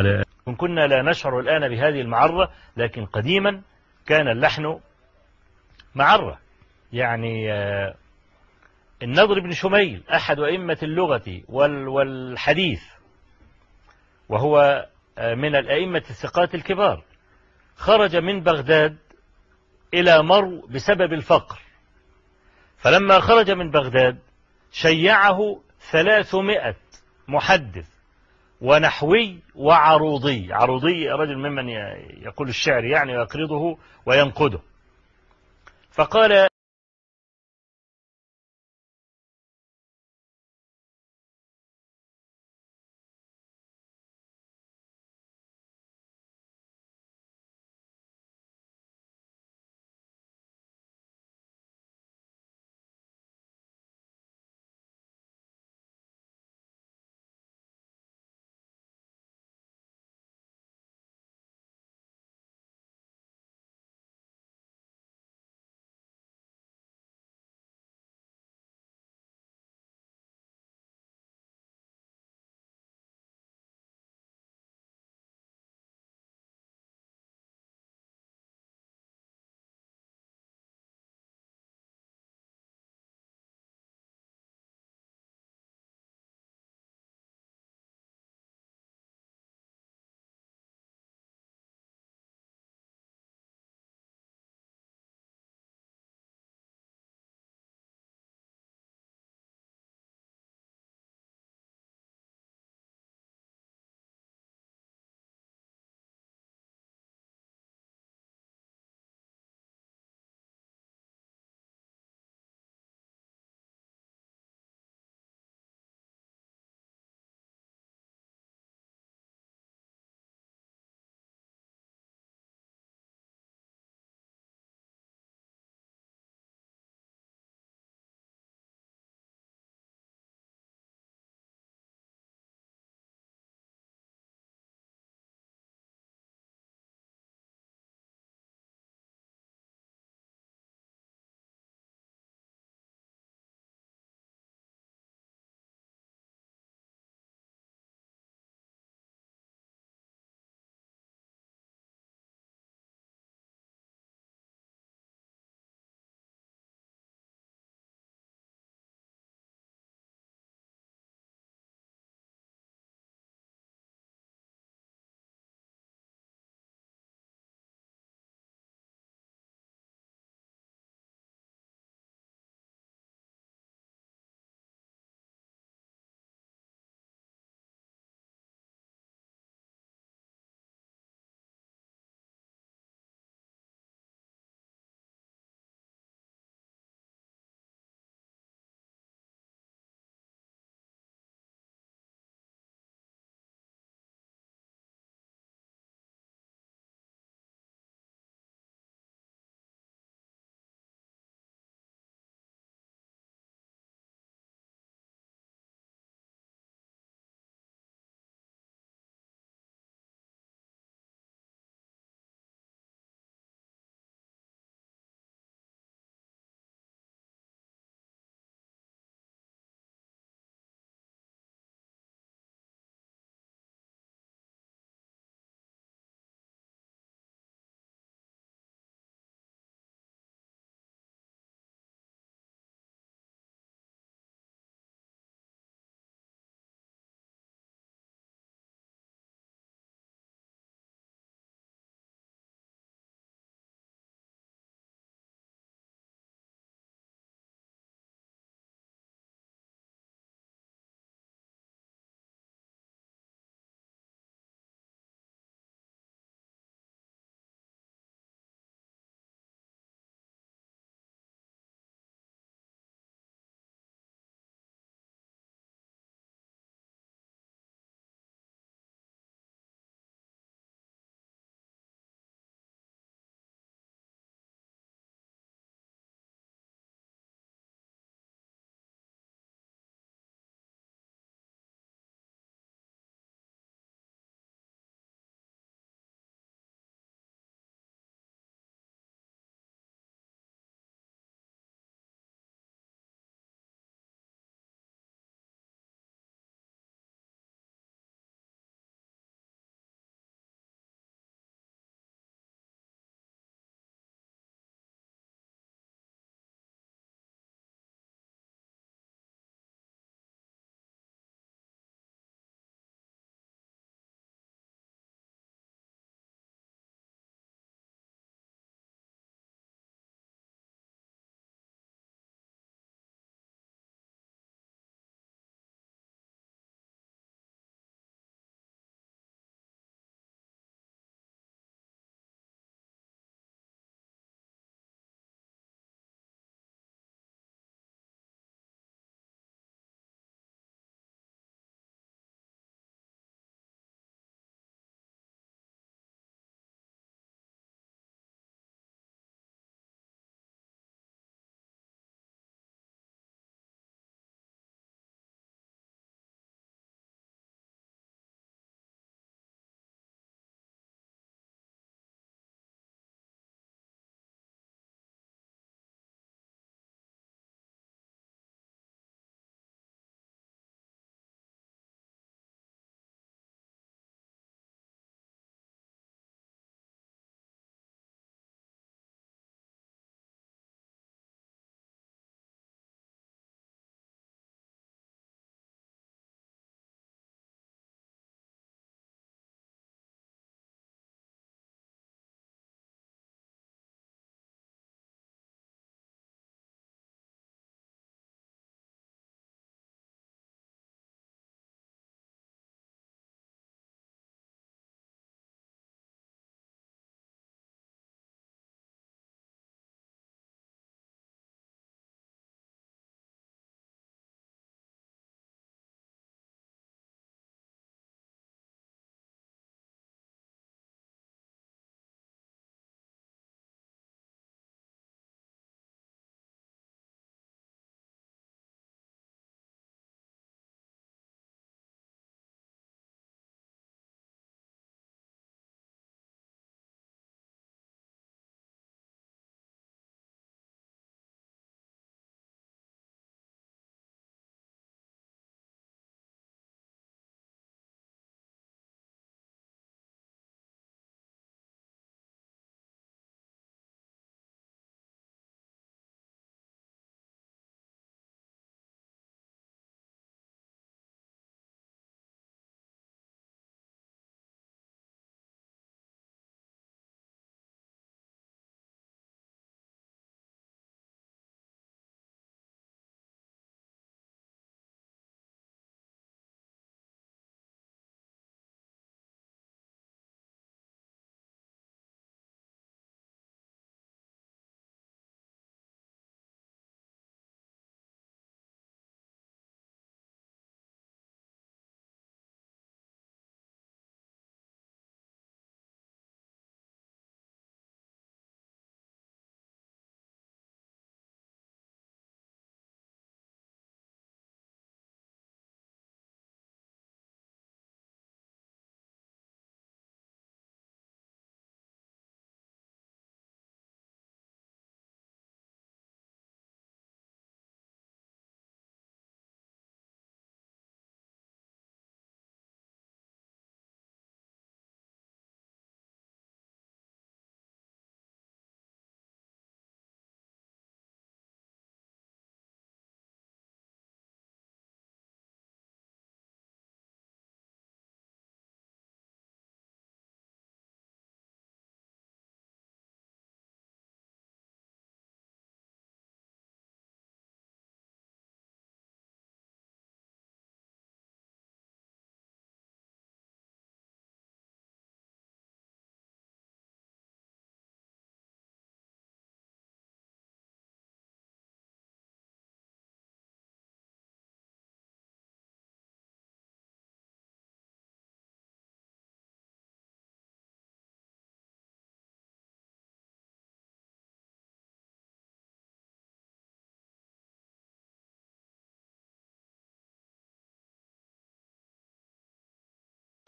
على وإن كنا لا نشعر الآن بهذه المعرة لكن قديما كان اللحن معرة. يعني آه، النضر بن شميل أحد أئمة اللغة والحديث وهو آه، من الأئمة الثقات الكبار خرج من بغداد إلى مرو بسبب الفقر. فلما خرج من بغداد شيعه ثلاثمائة محدث. ونحوي وعروضي. عروضي رجل ممن يقول الشعر يعني ويقرضه وينقده. فقال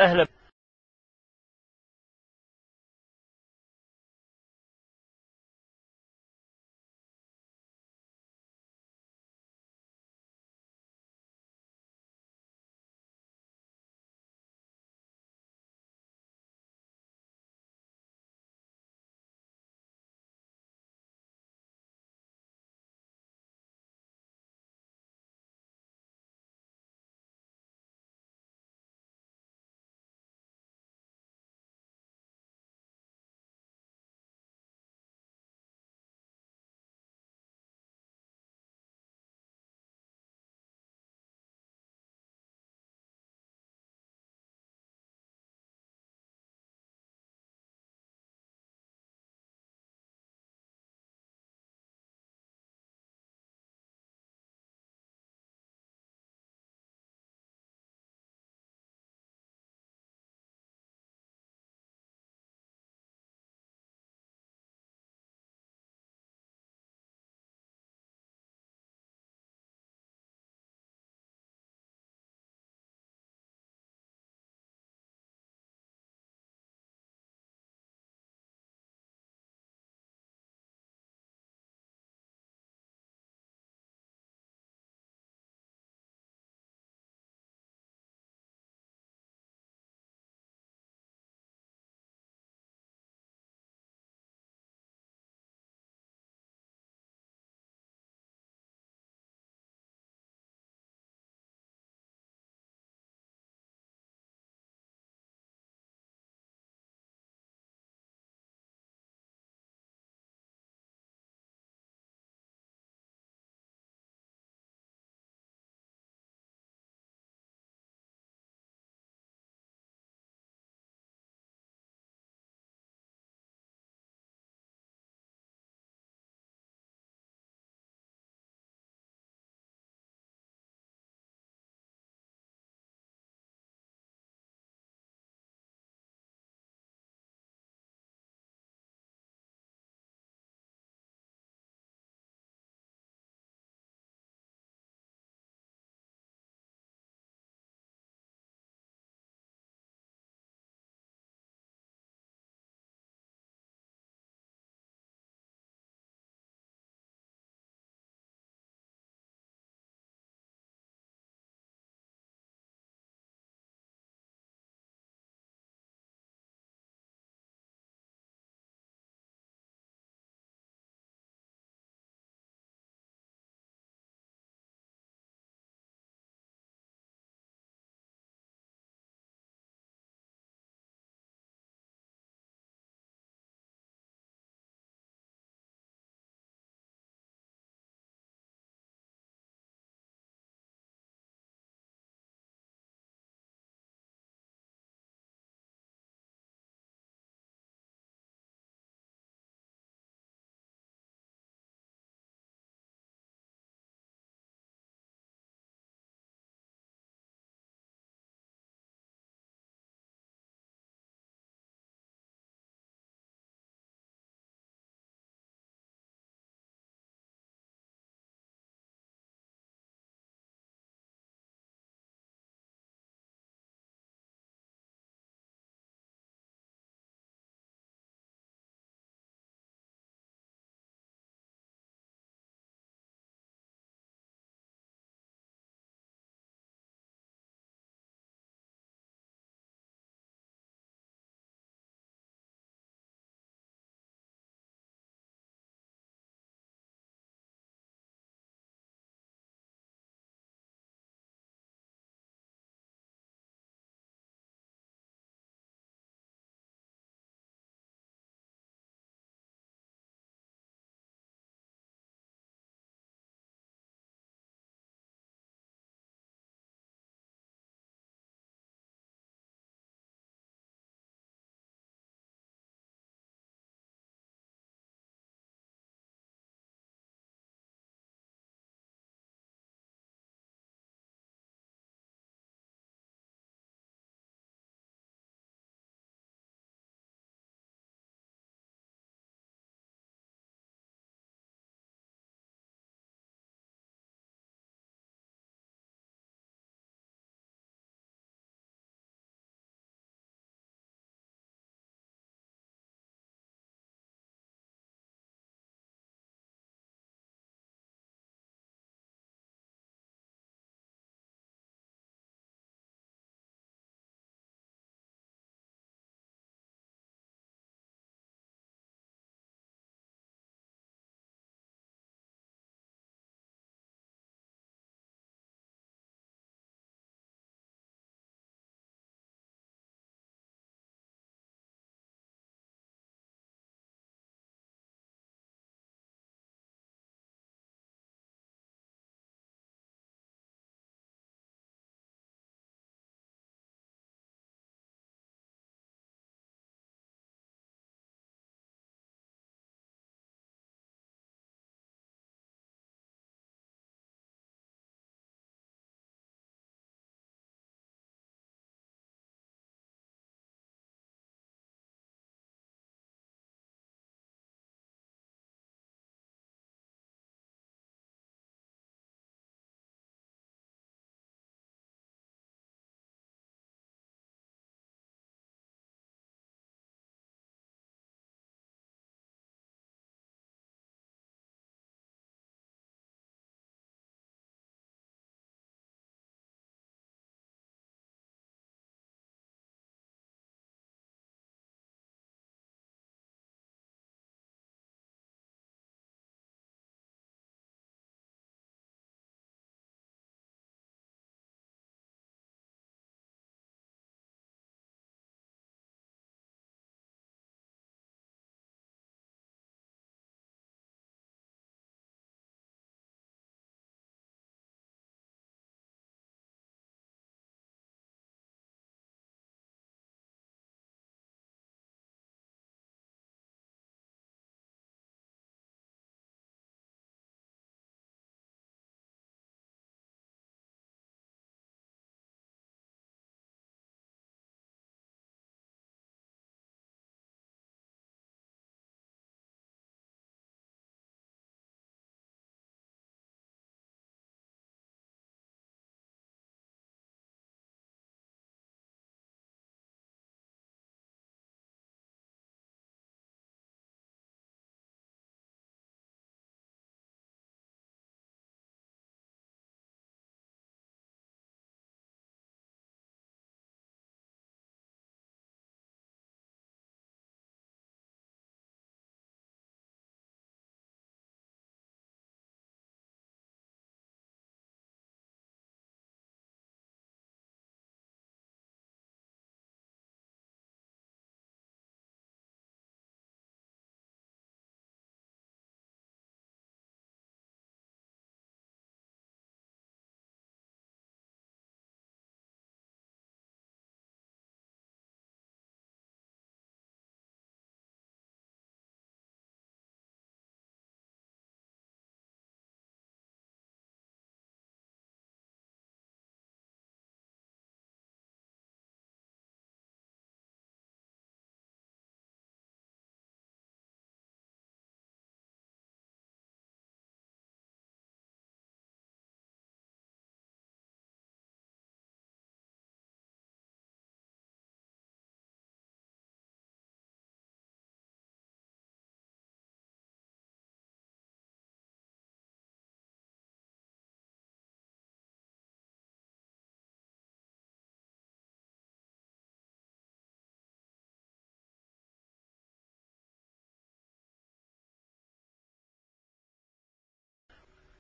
أهلا.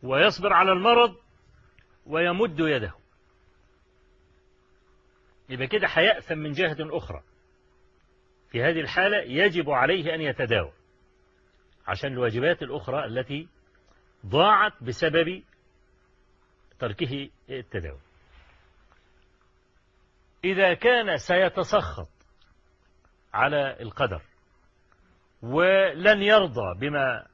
ويصبر على المرض ويمد يده. يبقى كده هيأثم من جهة أخرى. في هذه الحالة يجب عليه أن يتداوى عشان الواجبات الأخرى التي ضاعت بسبب تركه التداوي. إذا كان سيتسخط على القدر ولن يرضى بما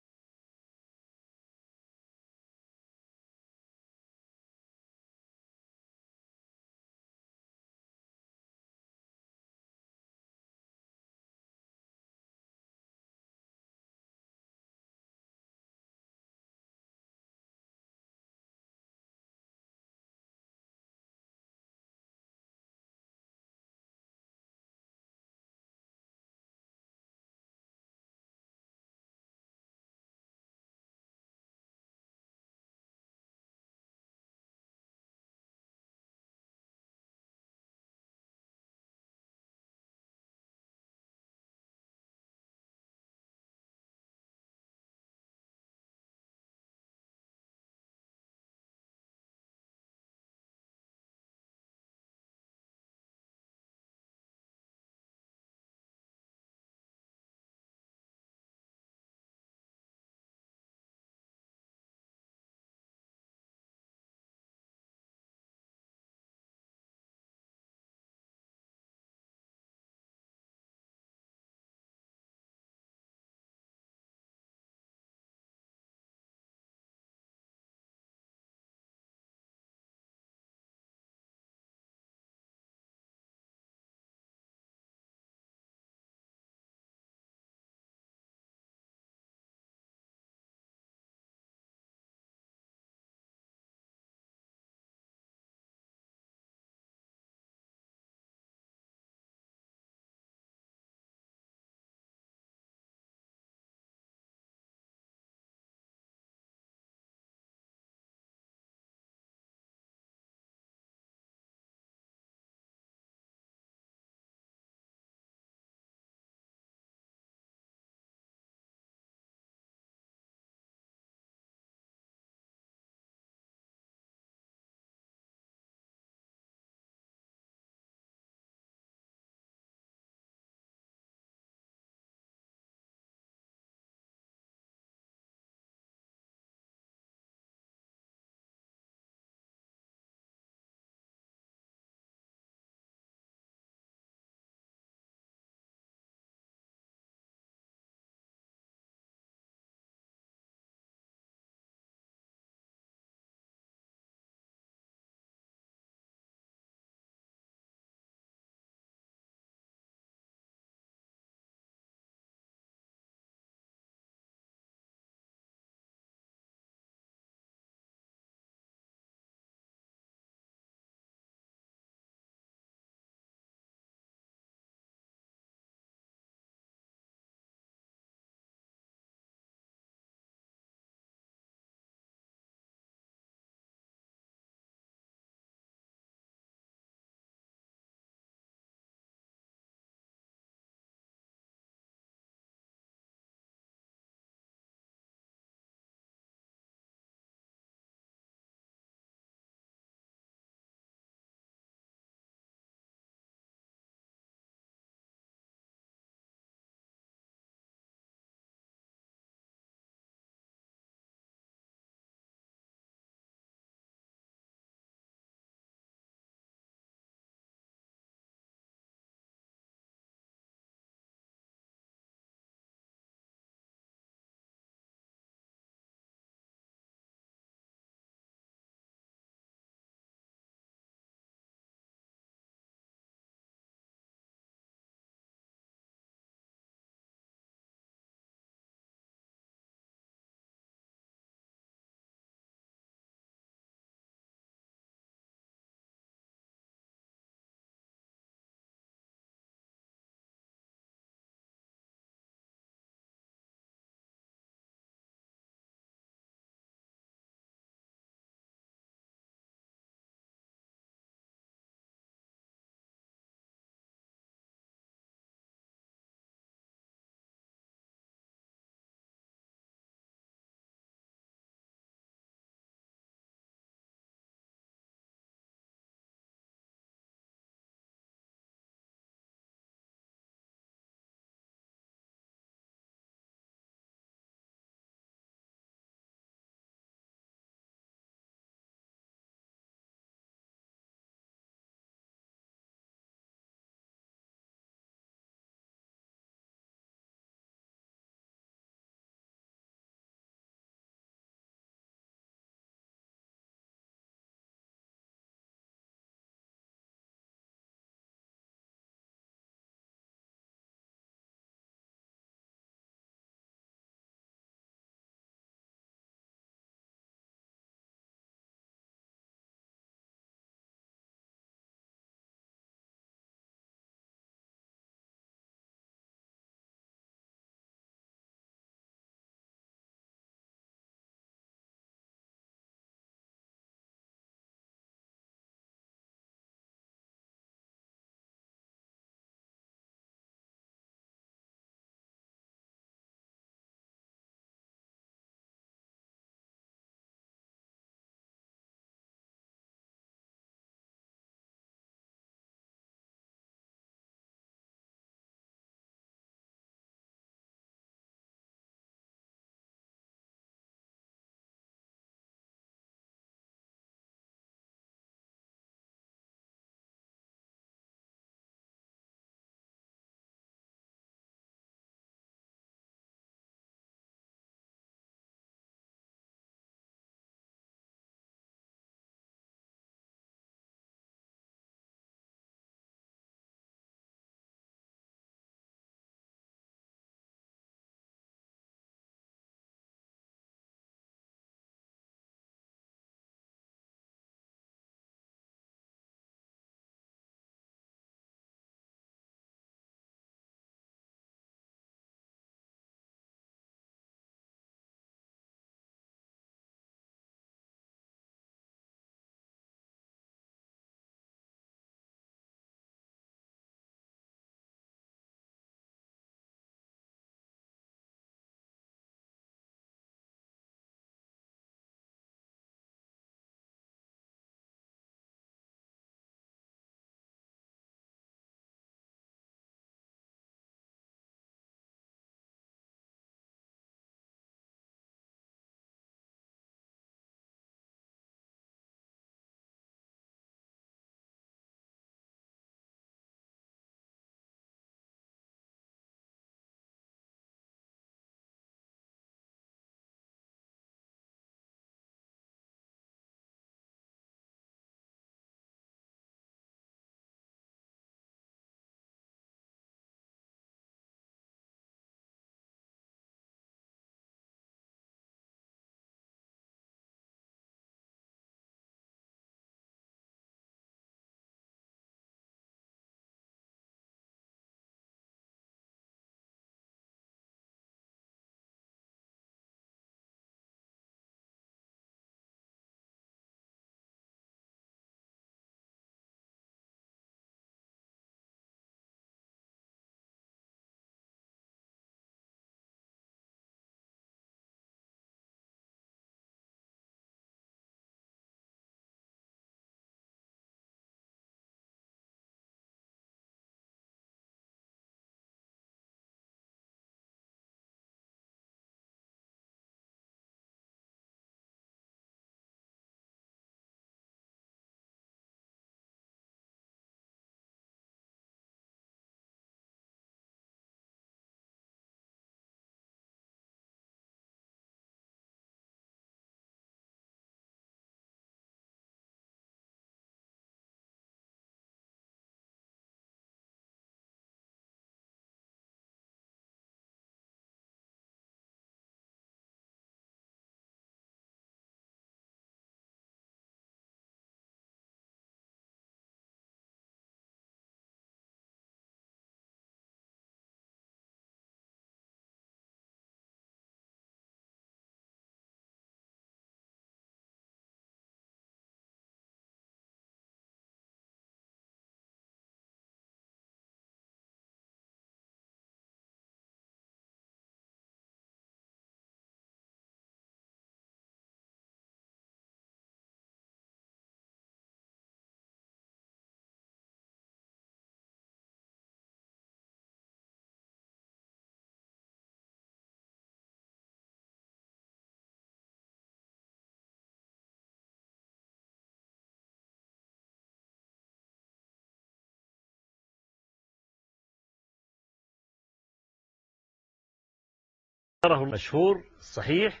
المشهور الصحيح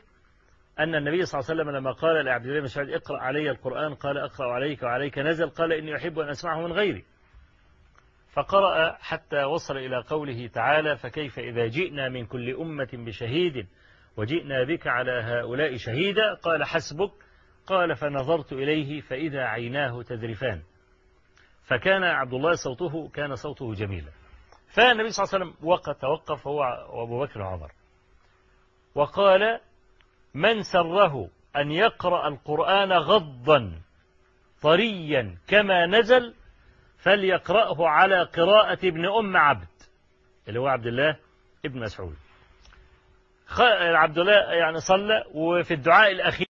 أن النبي صلى الله عليه وسلم لما قال لعبد الله بن مسعود اقرأ علي القرآن قال أقرأ عليك وعليك نزل قال إني أحب أن أسمعه من غيري. فقرأ حتى وصل إلى قوله تعالى فكيف إذا جئنا من كل أمة بشهيد وجئنا بك على هؤلاء شهيدا؟ قال حسبك. قال فنظرت إليه فإذا عيناه تذرفان. فكان عبد الله صوته كان صوته جميلا. فالنبي صلى الله عليه وسلم وقت توقف هو وأبو بكر وعمر. وقال من سره أن يقرأ القرآن غضا طريا كما نزل فليقرأه على قراءة ابن أم عبد اللي هو عبد الله ابن مسعود. عبد الله يعني صلى وفي الدعاء الأخير